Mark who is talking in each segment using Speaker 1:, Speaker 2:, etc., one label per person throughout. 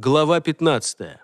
Speaker 1: Глава 15.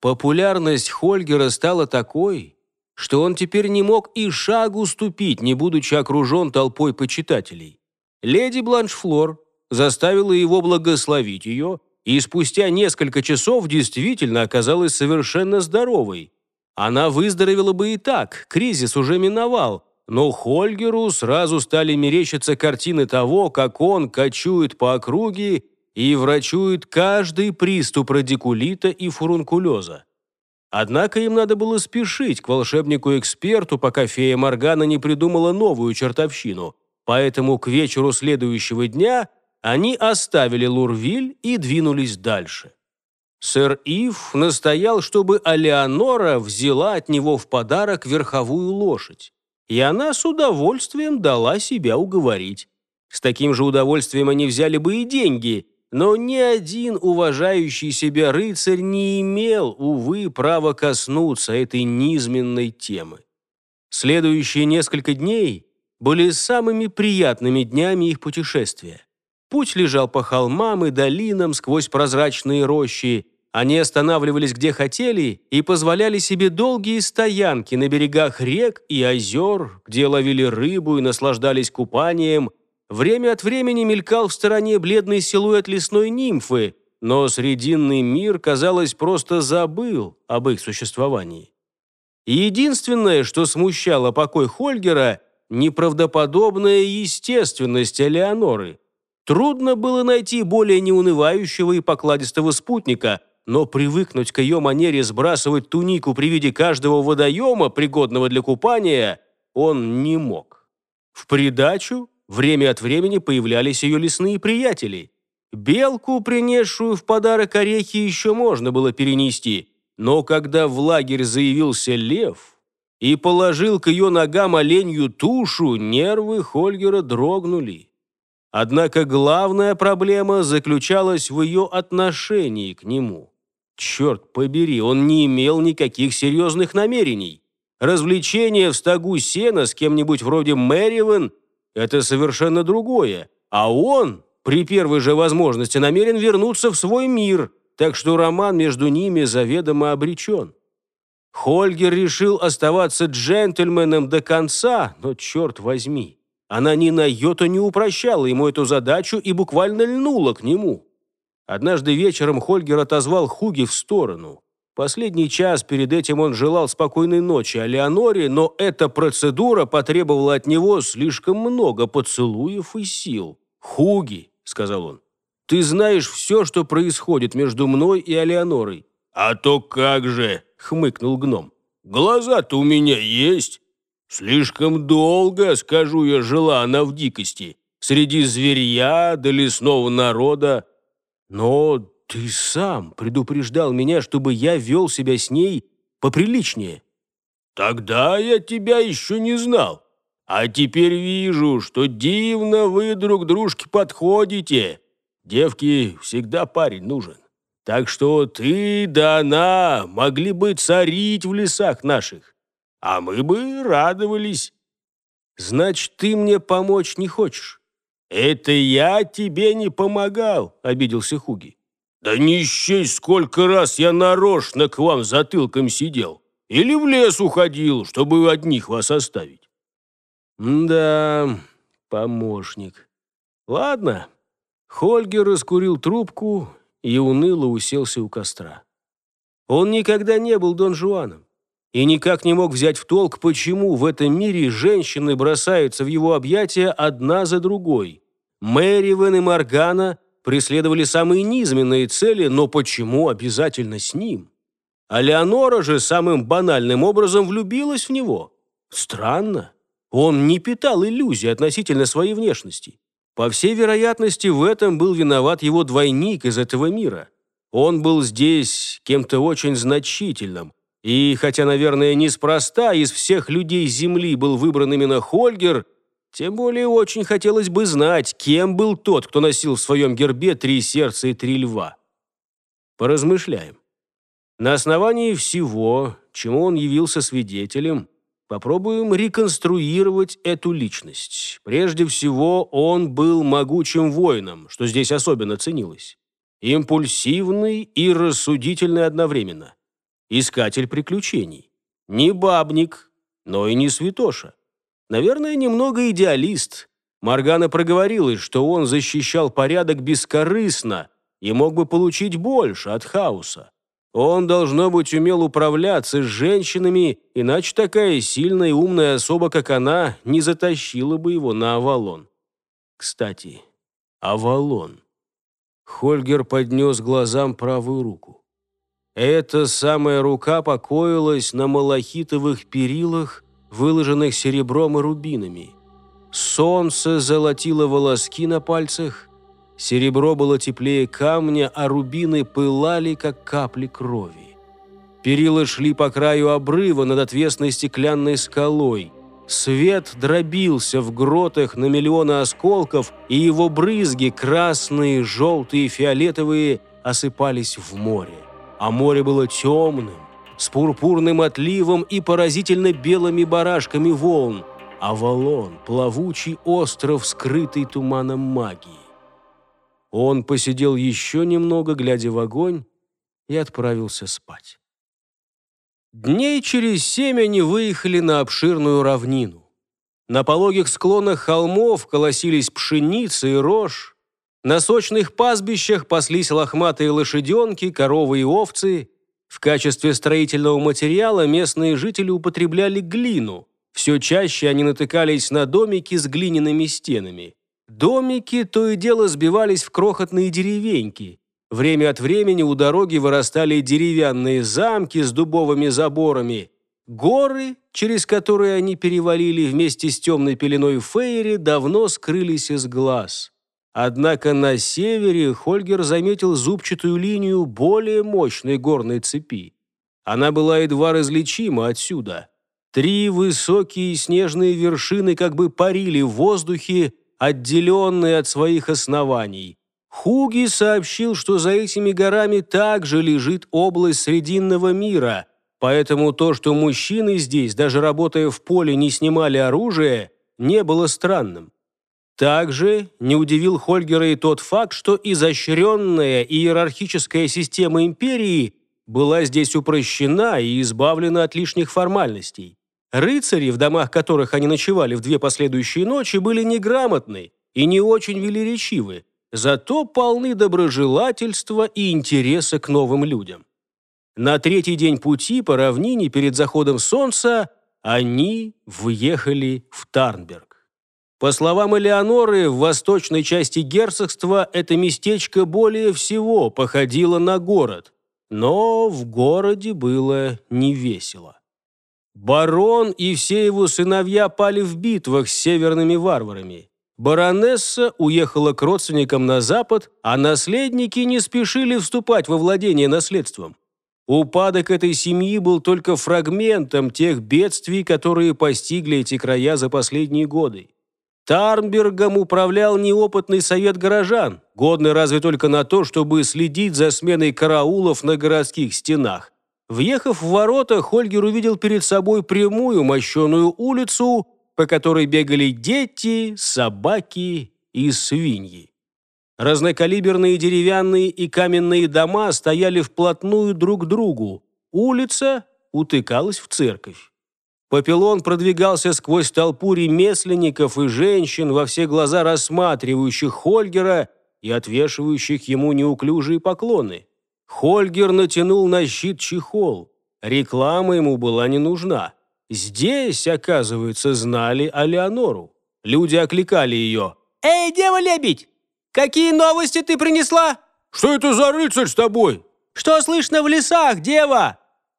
Speaker 1: Популярность Хольгера стала такой, что он теперь не мог и шагу ступить, не будучи окружен толпой почитателей. Леди Бланшфлор заставила его благословить ее, и спустя несколько часов действительно оказалась совершенно здоровой. Она выздоровела бы и так, кризис уже миновал, но Хольгеру сразу стали мерещиться картины того, как он кочует по округе и врачует каждый приступ радикулита и фурункулеза. Однако им надо было спешить к волшебнику-эксперту, пока фея Моргана не придумала новую чертовщину, поэтому к вечеру следующего дня они оставили Лурвиль и двинулись дальше. Сэр Ив настоял, чтобы Алеонора взяла от него в подарок верховую лошадь, и она с удовольствием дала себя уговорить. С таким же удовольствием они взяли бы и деньги – но ни один уважающий себя рыцарь не имел, увы, права коснуться этой низменной темы. Следующие несколько дней были самыми приятными днями их путешествия. Путь лежал по холмам и долинам сквозь прозрачные рощи, они останавливались где хотели и позволяли себе долгие стоянки на берегах рек и озер, где ловили рыбу и наслаждались купанием – Время от времени мелькал в стороне бледный силуэт лесной нимфы, но срединный мир, казалось, просто забыл об их существовании. единственное, что смущало покой Хольгера, неправдоподобная естественность Элеоноры. Трудно было найти более неунывающего и покладистого спутника, но привыкнуть к ее манере сбрасывать тунику при виде каждого водоема, пригодного для купания, он не мог. В придачу Время от времени появлялись ее лесные приятели. Белку, принесшую в подарок орехи, еще можно было перенести, но когда в лагерь заявился лев и положил к ее ногам оленью тушу, нервы Хольгера дрогнули. Однако главная проблема заключалась в ее отношении к нему. Черт побери, он не имел никаких серьезных намерений. Развлечение в стогу сена с кем-нибудь вроде Мэривен – это совершенно другое. А он при первой же возможности намерен вернуться в свой мир, так что роман между ними заведомо обречен. Хольгер решил оставаться джентльменом до конца, но черт возьми, она ни на йоту не упрощала ему эту задачу и буквально льнула к нему. Однажды вечером Хольгер отозвал Хуги в сторону. Последний час перед этим он желал спокойной ночи Леоноре, но эта процедура потребовала от него слишком много поцелуев и сил. «Хуги», — сказал он, — «ты знаешь все, что происходит между мной и Алеонорой».
Speaker 2: «А то как же», — хмыкнул гном. «Глаза-то у меня есть. Слишком долго, скажу я, жила она в дикости, среди зверья до лесного народа.
Speaker 1: Но «Ты сам предупреждал меня, чтобы я вел себя с ней поприличнее».
Speaker 2: «Тогда я тебя еще не знал. А теперь вижу, что дивно вы друг дружке подходите. Девке всегда парень нужен. Так что ты да она могли бы царить в лесах наших, а мы бы радовались».
Speaker 1: «Значит, ты мне помочь не хочешь?»
Speaker 2: «Это я тебе не помогал», — обиделся Хуги. «Да не счесть, сколько раз я нарочно к вам затылком сидел. Или в лес уходил, чтобы одних вас оставить».
Speaker 1: «Да, помощник. Ладно». Хольгер раскурил трубку и уныло уселся у костра. Он никогда не был Дон Жуаном и никак не мог взять в толк, почему в этом мире женщины бросаются в его объятия одна за другой. Мэри Вен и Моргана преследовали самые низменные цели, но почему обязательно с ним? А Леонора же самым банальным образом влюбилась в него. Странно. Он не питал иллюзий относительно своей внешности. По всей вероятности, в этом был виноват его двойник из этого мира. Он был здесь кем-то очень значительным. И хотя, наверное, неспроста из всех людей Земли был выбран именно Хольгер – тем более очень хотелось бы знать, кем был тот, кто носил в своем гербе три сердца и три льва. Поразмышляем. На основании всего, чему он явился свидетелем, попробуем реконструировать эту личность. Прежде всего, он был могучим воином, что здесь особенно ценилось. Импульсивный и рассудительный одновременно. Искатель приключений. Не бабник, но и не святоша. Наверное, немного идеалист. Моргана проговорилась, что он защищал порядок бескорыстно и мог бы получить больше от хаоса. Он, должно быть, умел управляться с женщинами, иначе такая сильная и умная особа, как она, не затащила бы его на Авалон. Кстати, Авалон. Хольгер поднес глазам правую руку. Эта самая рука покоилась на малахитовых перилах, выложенных серебром и рубинами. Солнце золотило волоски на пальцах, серебро было теплее камня, а рубины пылали, как капли крови. Перила шли по краю обрыва над отвесной стеклянной скалой. Свет дробился в гротах на миллионы осколков, и его брызги, красные, желтые, фиолетовые, осыпались в море. А море было темным, с пурпурным отливом и поразительно белыми барашками волн. Авалон – плавучий остров, скрытый туманом магии. Он посидел еще немного, глядя в огонь, и отправился спать. Дней через семь они выехали на обширную равнину. На пологих склонах холмов колосились пшеница и рожь. На сочных пастбищах паслись лохматые лошаденки, коровы и овцы. В качестве строительного материала местные жители употребляли глину. Все чаще они натыкались на домики с глиняными стенами. Домики то и дело сбивались в крохотные деревеньки. Время от времени у дороги вырастали деревянные замки с дубовыми заборами. Горы, через которые они перевалили вместе с темной пеленой Фейри, давно скрылись из глаз. Однако на севере Хольгер заметил зубчатую линию более мощной горной цепи. Она была едва различима отсюда. Три высокие снежные вершины как бы парили в воздухе, отделенные от своих оснований. Хуги сообщил, что за этими горами также лежит область Срединного мира, поэтому то, что мужчины здесь, даже работая в поле, не снимали оружие, не было странным. Также не удивил Хольгера и тот факт, что изощренная иерархическая система империи была здесь упрощена и избавлена от лишних формальностей. Рыцари, в домах которых они ночевали в две последующие ночи, были неграмотны и не очень велеречивы, зато полны доброжелательства и интереса к новым людям. На третий день пути по равнине перед заходом солнца они въехали в Тарнберг. По словам Элеоноры, в восточной части герцогства это местечко более всего походило на город, но в городе было невесело. Барон и все его сыновья пали в битвах с северными варварами. Баронесса уехала к родственникам на запад, а наследники не спешили вступать во владение наследством. Упадок этой семьи был только фрагментом тех бедствий, которые постигли эти края за последние годы. Тарнбергом управлял неопытный совет горожан, годный разве только на то, чтобы следить за сменой караулов на городских стенах. Въехав в ворота, Хольгер увидел перед собой прямую мощеную улицу, по которой бегали дети, собаки и свиньи. Разнокалиберные деревянные и каменные дома стояли вплотную друг к другу. Улица утыкалась в церковь. Папилон продвигался сквозь толпу ремесленников и женщин, во все глаза рассматривающих Хольгера и отвешивающих ему неуклюжие поклоны. Хольгер натянул на щит чехол. Реклама ему была не нужна. Здесь, оказывается, знали о Леонору. Люди окликали ее. «Эй, дева-лебедь! Какие новости ты принесла?»
Speaker 2: «Что это за рыцарь с тобой?»
Speaker 1: «Что слышно в лесах, дева?»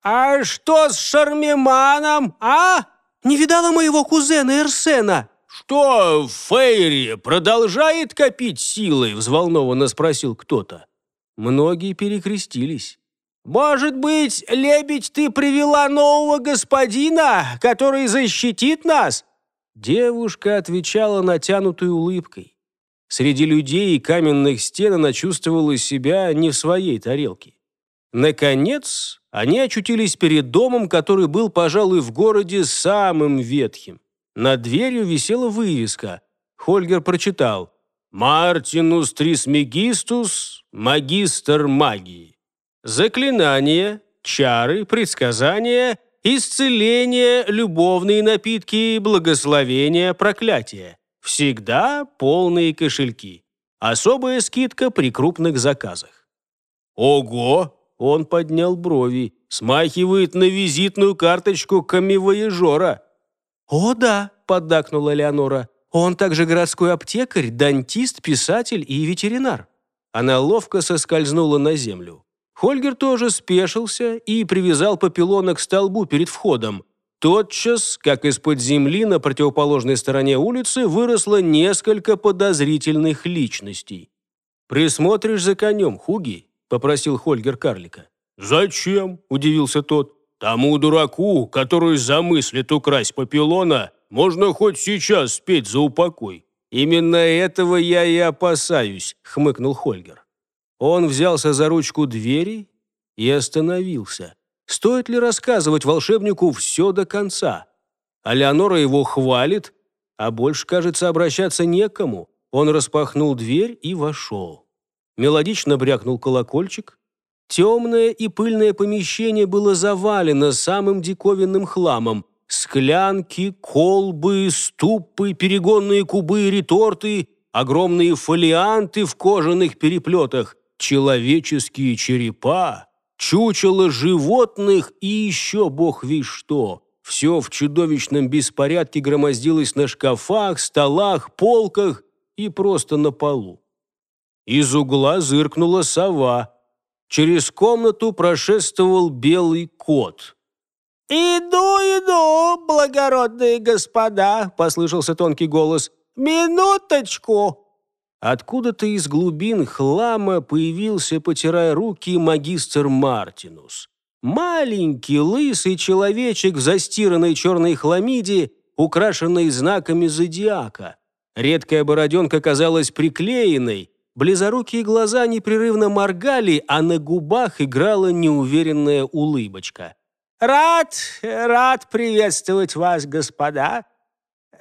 Speaker 1: «А что с Шармиманом, а? Не видала моего кузена Эрсена?»
Speaker 2: «Что, Фейри продолжает копить силы?» – взволнованно спросил кто-то.
Speaker 1: Многие перекрестились.
Speaker 2: «Может быть, лебедь, ты привела нового господина, который защитит нас?»
Speaker 1: Девушка отвечала натянутой улыбкой. Среди людей и каменных стен она чувствовала себя не в своей тарелке. Наконец, они очутились перед домом, который был, пожалуй, в городе самым ветхим. Над дверью висела вывеска. Хольгер прочитал Мартинус Трисмегистус, магистр магии. Заклинания, чары, предсказания, исцеление, любовные напитки, благословения, проклятия. Всегда полные кошельки. Особая скидка при крупных заказах.
Speaker 2: Ого!
Speaker 1: Он поднял брови. Смахивает на визитную карточку камевояжора. «О, да», — поддакнула Леонора. «Он также городской аптекарь, дантист, писатель и ветеринар». Она ловко соскользнула на землю. Хольгер тоже спешился и привязал папилона к столбу перед входом. Тотчас, как из-под земли на противоположной стороне улицы, выросло несколько подозрительных личностей. «Присмотришь за конем, Хуги?» – попросил Хольгер карлика.
Speaker 2: «Зачем?» – удивился тот. «Тому дураку, который замыслит украсть папилона, можно хоть сейчас спеть за упокой».
Speaker 1: «Именно этого я и опасаюсь», – хмыкнул Хольгер. Он взялся за ручку двери и остановился. Стоит ли рассказывать волшебнику все до конца? А Леонора его хвалит, а больше, кажется, обращаться некому. Он распахнул дверь и вошел. Мелодично брякнул колокольчик. Темное и пыльное помещение было завалено самым диковинным хламом. Склянки, колбы, ступы, перегонные кубы, реторты, огромные фолианты в кожаных переплетах, человеческие черепа, чучело животных и еще бог весь что. Все в чудовищном беспорядке громоздилось на шкафах, столах, полках и просто на полу. Из угла зыркнула сова. Через комнату прошествовал белый кот.
Speaker 3: «Иду, иду, благородные господа!» – послышался тонкий голос. «Минуточку!»
Speaker 1: Откуда-то из глубин хлама появился, потирая руки, магистр Мартинус. Маленький, лысый человечек в застиранной черной хламиде, украшенной знаками зодиака. Редкая бороденка казалась приклеенной, близорукие глаза непрерывно моргали, а на губах играла неуверенная улыбочка.
Speaker 3: «Рад, рад приветствовать вас, господа.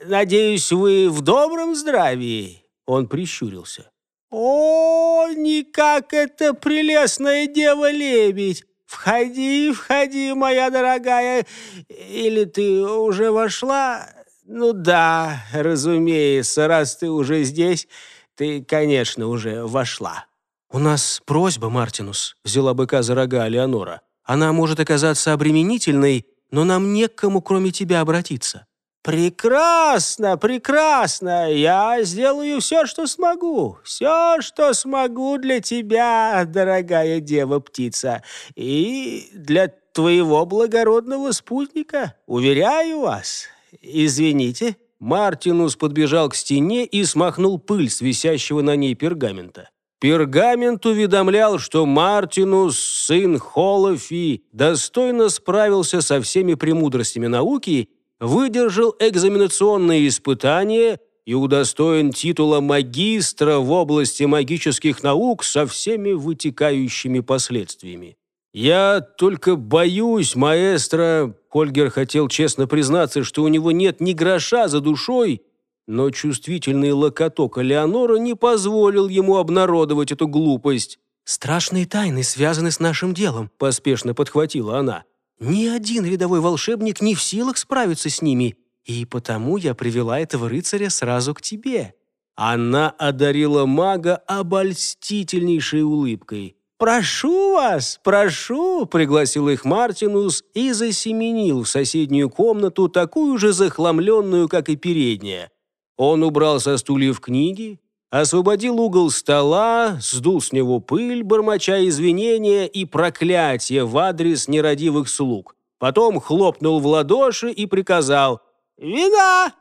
Speaker 3: Надеюсь, вы в добром здравии?»
Speaker 1: Он прищурился.
Speaker 3: «О, никак это прелестная дева-лебедь! Входи, входи, моя дорогая! Или ты уже вошла? Ну да, разумеется, раз ты уже здесь, ты, конечно, уже вошла».
Speaker 1: «У нас просьба, Мартинус», — взяла быка за рога Леонора. «Она может оказаться обременительной, но нам не к кому, кроме тебя, обратиться».
Speaker 3: «Прекрасно, прекрасно! Я сделаю все, что смогу. Все, что смогу для тебя, дорогая дева-птица, и для твоего благородного спутника, уверяю вас. Извините».
Speaker 1: Мартинус подбежал к стене и смахнул пыль с висящего на ней пергамента. Пергамент уведомлял, что Мартинус, сын Холофи, достойно справился со всеми премудростями науки выдержал экзаменационные испытания и удостоен титула магистра в области магических наук со всеми вытекающими последствиями. «Я только боюсь, маэстро...» Хольгер хотел честно признаться, что у него нет ни гроша за душой, но чувствительный локоток Леонора не позволил ему обнародовать эту глупость. «Страшные тайны связаны с нашим делом», – поспешно подхватила она. Ни один рядовой волшебник не в силах справиться с ними, и потому я привела этого рыцаря сразу к тебе». Она одарила мага обольстительнейшей улыбкой.
Speaker 3: «Прошу вас, прошу!» – пригласил их Мартинус и засеменил в соседнюю комнату, такую же захламленную, как и передняя.
Speaker 1: Он убрал со стульев книги, освободил угол стола, сдул с него пыль, бормоча извинения и проклятия в адрес нерадивых слуг. Потом хлопнул в ладоши и приказал
Speaker 3: «Вина!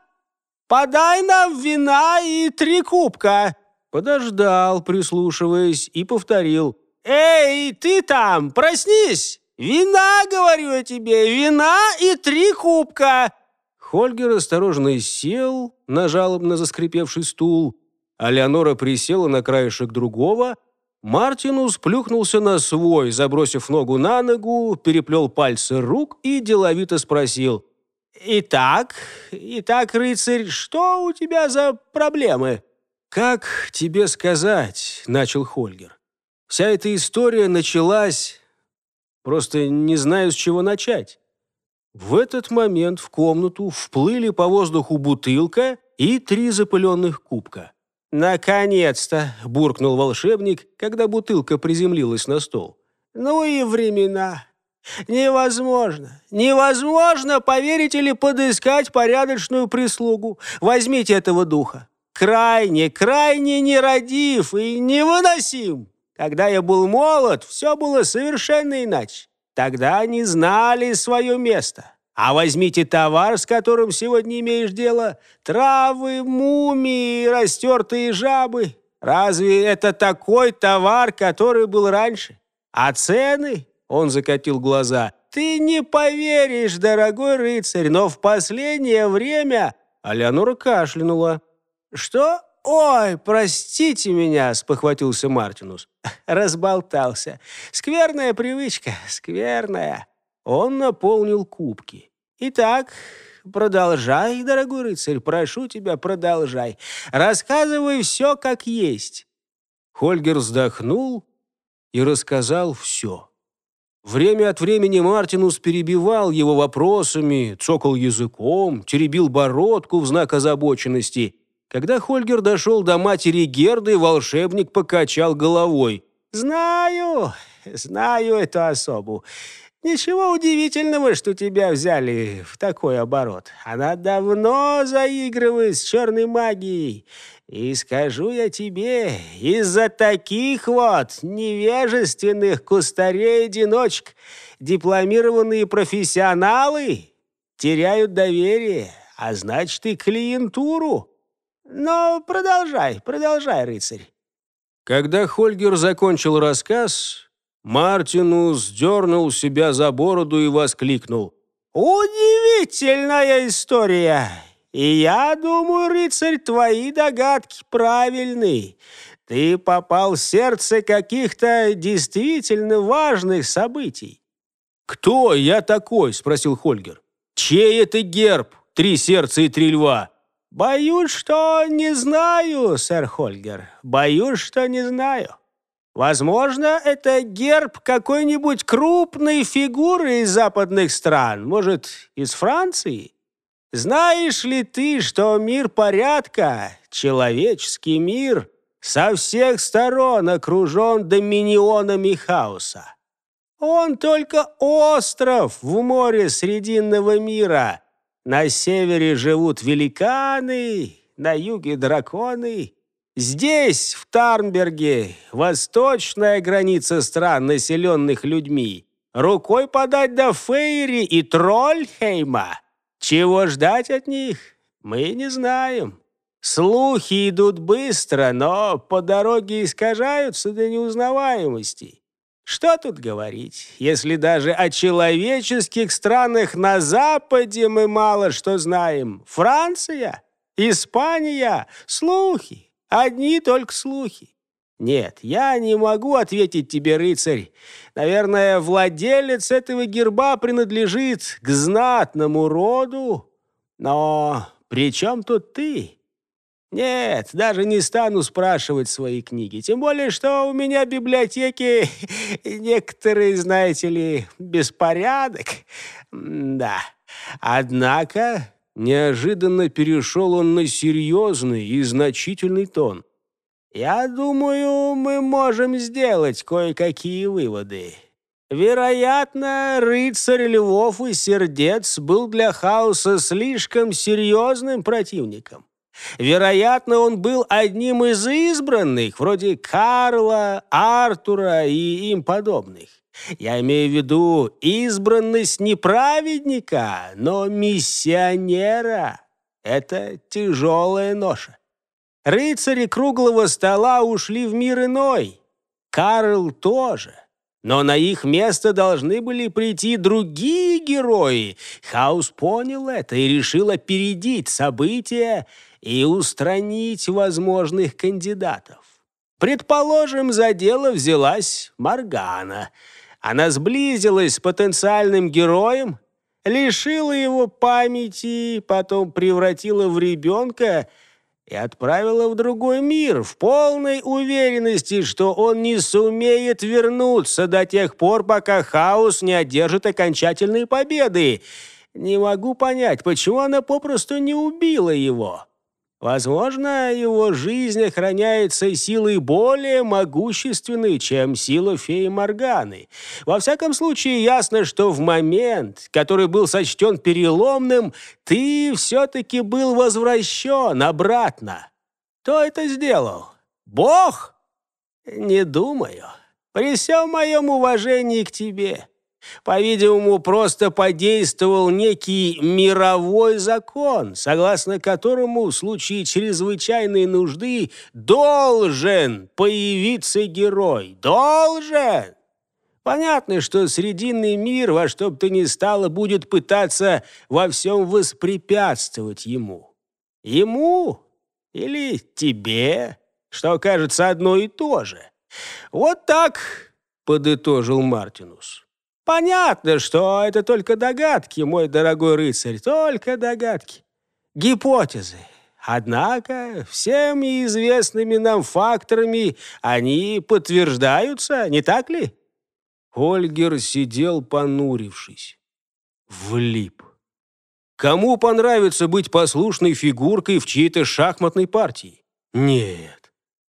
Speaker 3: Подай нам вина и три кубка!»
Speaker 1: Подождал, прислушиваясь, и повторил
Speaker 3: «Эй, ты там, проснись! Вина, говорю я тебе, вина и три кубка!»
Speaker 1: Хольгер осторожно сел на жалобно заскрипевший стул, а Леонора присела на краешек другого, Мартинус плюхнулся на свой, забросив ногу на ногу, переплел пальцы рук и деловито спросил.
Speaker 3: «Итак, итак, рыцарь, что у тебя за проблемы?» «Как тебе сказать?» — начал Хольгер. «Вся эта история началась... Просто не знаю, с чего начать». В этот момент в комнату вплыли по воздуху бутылка и три запыленных кубка. «Наконец-то!» – буркнул волшебник, когда бутылка приземлилась на стол. «Ну и времена! Невозможно! Невозможно, поверить или подыскать порядочную прислугу! Возьмите этого духа! Крайне, крайне нерадив и невыносим! Когда я был молод, все было совершенно иначе. Тогда они знали свое место. А возьмите товар, с которым сегодня имеешь дело. Травы, мумии, растертые жабы. Разве это такой товар, который был раньше? А цены? Он закатил глаза. Ты не поверишь, дорогой рыцарь, но в последнее время... А Леонора кашлянула. Что? «Ой, простите меня», — спохватился Мартинус. Разболтался. «Скверная привычка, скверная». Он наполнил кубки. «Итак, продолжай, дорогой рыцарь, прошу тебя, продолжай. Рассказывай все как есть». Хольгер вздохнул и рассказал все. Время от времени Мартинус перебивал его вопросами, цокал языком, теребил бородку в знак озабоченности — когда Хольгер дошел до матери Герды, волшебник покачал головой. «Знаю, знаю эту особу. Ничего удивительного, что тебя взяли в такой оборот. Она давно заигрывает с черной магией. И скажу я тебе, из-за таких вот невежественных кустарей-одиночек дипломированные профессионалы теряют доверие, а значит и клиентуру. Но продолжай, продолжай, рыцарь. Когда Хольгер закончил рассказ, Мартинус дернул себя за бороду и воскликнул. «Удивительная история! И я думаю, рыцарь, твои догадки правильны. Ты попал в сердце каких-то действительно важных событий».
Speaker 1: «Кто я такой?» – спросил Хольгер. «Чей это герб? Три сердца и три льва?»
Speaker 3: «Боюсь, что не знаю, сэр Хольгер. Боюсь, что не знаю. Возможно, это герб какой-нибудь крупной фигуры из западных стран, может, из Франции. Знаешь ли ты, что мир порядка, человеческий мир, со всех сторон окружен доминионами хаоса? Он только остров в море Срединного мира» На севере живут великаны, на юге драконы. Здесь, в Тарнберге, восточная граница стран, населенных людьми. Рукой подать до Фейри и Трольхейма. Чего ждать от них, мы не знаем. Слухи идут быстро, но по дороге искажаются до неузнаваемости. Что тут говорить, если даже о человеческих странах на Западе мы мало что знаем. Франция, Испания, слухи, одни только слухи. Нет, я не могу ответить тебе, рыцарь. Наверное, владелец этого герба принадлежит к знатному роду. Но при чем тут ты? Нет, даже не стану спрашивать свои книги. Тем более, что у меня в библиотеке некоторые, знаете ли, беспорядок. Да. Однако неожиданно перешел он на серьезный и значительный тон. Я думаю, мы можем сделать кое-какие выводы. Вероятно, рыцарь львов и сердец был для хаоса слишком серьезным противником. Вероятно, он был одним из избранных, вроде Карла, Артура и им подобных. Я имею в виду избранность не праведника, но миссионера. Это тяжелая ноша. Рыцари круглого стола ушли в мир иной. Карл тоже. Но на их место должны были прийти другие герои. Хаус понял это и решил опередить события и устранить возможных кандидатов. Предположим, за дело взялась Маргана. Она сблизилась с потенциальным героем, лишила его памяти, потом превратила в ребенка и отправила в другой мир в полной уверенности, что он не сумеет вернуться до тех пор, пока хаос не одержит окончательной победы. Не могу понять, почему она попросту не убила его. Возможно, его жизнь охраняется силой более могущественной, чем сила феи Морганы. Во всяком случае, ясно, что в момент, который был сочтен переломным, ты все-таки был возвращен обратно. Кто это сделал? Бог? Не думаю. При всем моем уважении к тебе. По-видимому, просто подействовал некий мировой закон, согласно которому в случае чрезвычайной нужды должен появиться герой. Должен! Понятно, что Срединный мир во что бы то ни стало будет пытаться во всем воспрепятствовать ему. Ему или тебе, что кажется одно и то же. Вот так, подытожил Мартинус. Понятно, что это только догадки, мой дорогой рыцарь, только догадки. Гипотезы. Однако всем известными нам факторами они подтверждаются, не так ли?
Speaker 1: Ольгер сидел понурившись. Влип. Кому понравится быть послушной фигуркой в чьей-то шахматной партии? Нет,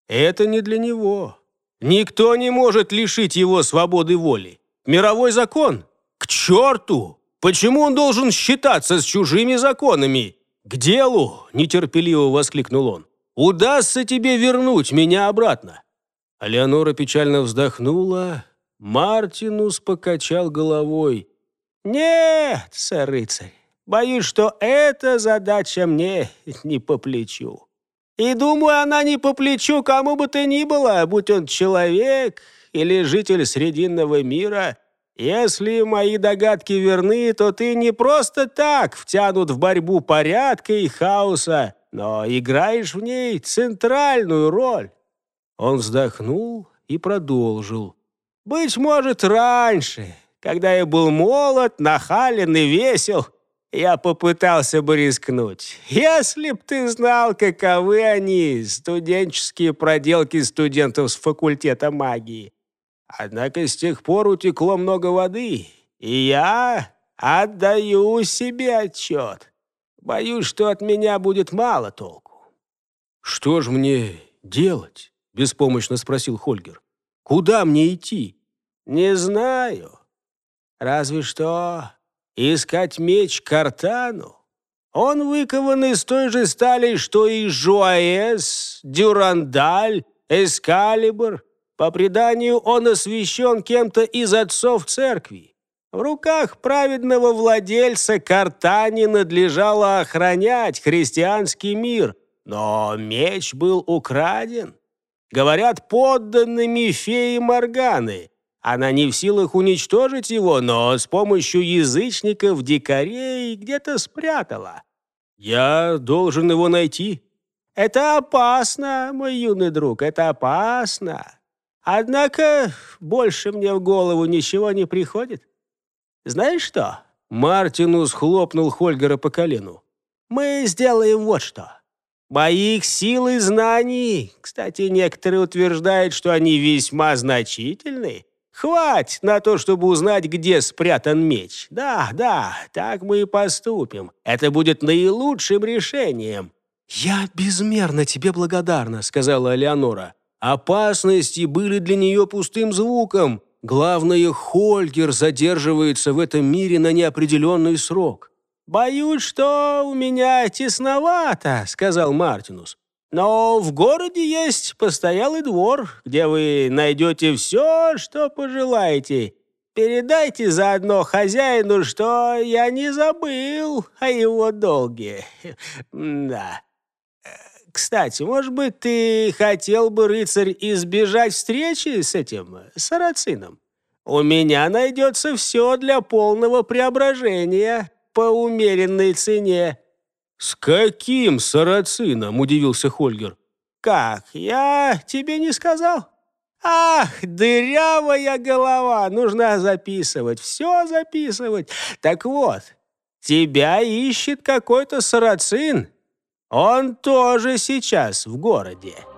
Speaker 1: это не для него. Никто не может лишить его свободы воли. Мировой закон? К черту! Почему он должен считаться с чужими законами? К делу!» – нетерпеливо воскликнул он. «Удастся тебе вернуть меня обратно!» Леонора печально вздохнула. Мартинус покачал головой.
Speaker 3: «Нет, сэр-рыцарь, боюсь, что эта задача мне не по плечу. И думаю, она не по плечу кому бы то ни было, будь он человек или житель Срединного мира, если мои догадки верны, то ты не просто так втянут в борьбу порядка и хаоса, но играешь в ней центральную роль».
Speaker 1: Он вздохнул и продолжил.
Speaker 3: «Быть может, раньше, когда я был молод, нахален и весел, я попытался бы рискнуть. Если б ты знал, каковы они, студенческие проделки студентов с факультета магии. Однако с тех пор утекло много воды, и я отдаю себе отчет. Боюсь, что от меня будет мало толку».
Speaker 1: «Что ж мне делать?» – беспомощно спросил Хольгер. «Куда мне идти?»
Speaker 3: «Не знаю. Разве что искать меч Картану. Он выкован из той же стали, что и Жуаэс, Дюрандаль, Эскалибр. По преданию, он освящен кем-то из отцов церкви. В руках праведного владельца Картани надлежало охранять христианский мир, но меч был украден. Говорят, подданными феи Морганы. Она не в силах уничтожить его, но с помощью язычников-дикарей где-то спрятала.
Speaker 1: Я должен его найти.
Speaker 3: Это опасно, мой юный друг, это опасно. Однако больше мне в голову ничего не приходит. Знаешь что?»
Speaker 1: Мартинус хлопнул Хольгера по колену.
Speaker 3: «Мы сделаем вот что. Моих сил и знаний, кстати, некоторые утверждают, что они весьма значительны, хватит на то, чтобы узнать, где спрятан меч. Да, да, так мы и поступим. Это будет наилучшим решением».
Speaker 1: «Я безмерно тебе благодарна», — сказала Алеонора. Опасности были для нее пустым звуком. Главное, Хольгер задерживается в этом мире на неопределенный срок.
Speaker 3: «Боюсь, что у меня тесновато», — сказал Мартинус. «Но в городе есть постоялый двор, где вы найдете все, что пожелаете. Передайте заодно хозяину, что я не забыл о его долге. Да». Кстати, может быть, ты хотел бы, рыцарь, избежать встречи с этим сарацином? У меня найдется все для полного преображения по умеренной цене».
Speaker 1: «С каким сарацином?» – удивился Хольгер.
Speaker 3: «Как? Я тебе не сказал?» «Ах, дырявая голова! Нужно записывать, все записывать. Так вот, тебя ищет какой-то сарацин, Он тоже сейчас в городе».